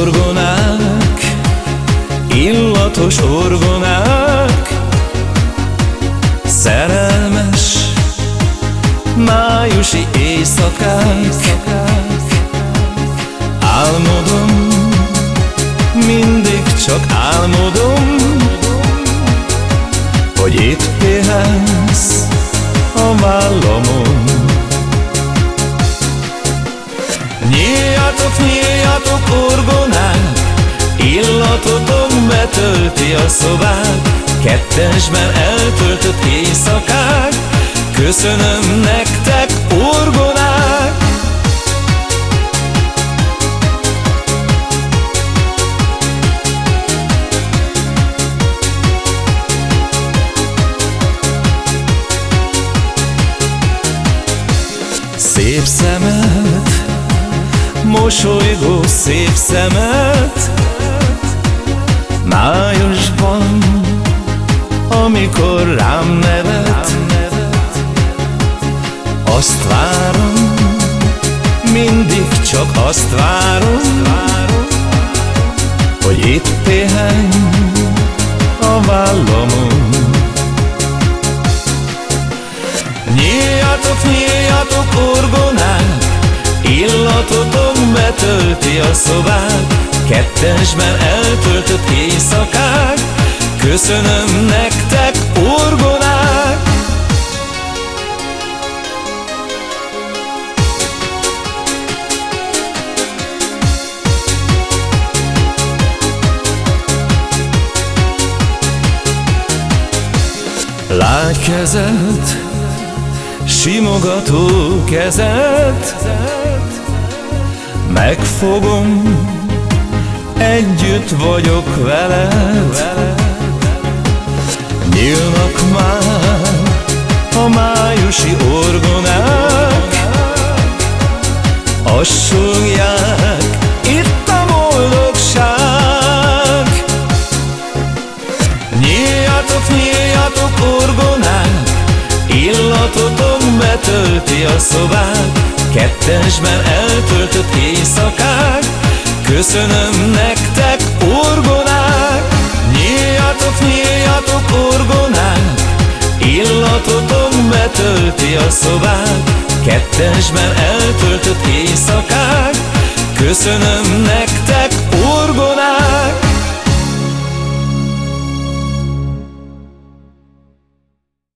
orgonák, illatos orgonák, szerelmes májusi éjszakák. Álmodom, mindig csak álmodom, hogy itt pihensz a vállamon. Betölti a szobát. Kettesben eltöltött éjszakák Köszönöm nektek, orgonák! Szép szemed, mosolygó szép szemed azt várom Hogy itt pihenj a vállamon. Nyíljatok, nyíljatok orgonák Illatotok betölti a szobát Kettesben eltöltött éjszakák. Köszönöm nektek, Lágy kezed, simogató kezed Megfogom, együtt vagyok veled. Nyílnak már a májusi orgonák. Azt Illatotok betölti a szobát. Kettesben eltöltött éjszakák Köszönöm nektek, orgonák. Nyíljatok, nyíljatok, orgonák. Illatotok betölti a szobát. Kettesben eltöltött éjszakák Köszönöm nektek